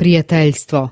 prijateljstvo.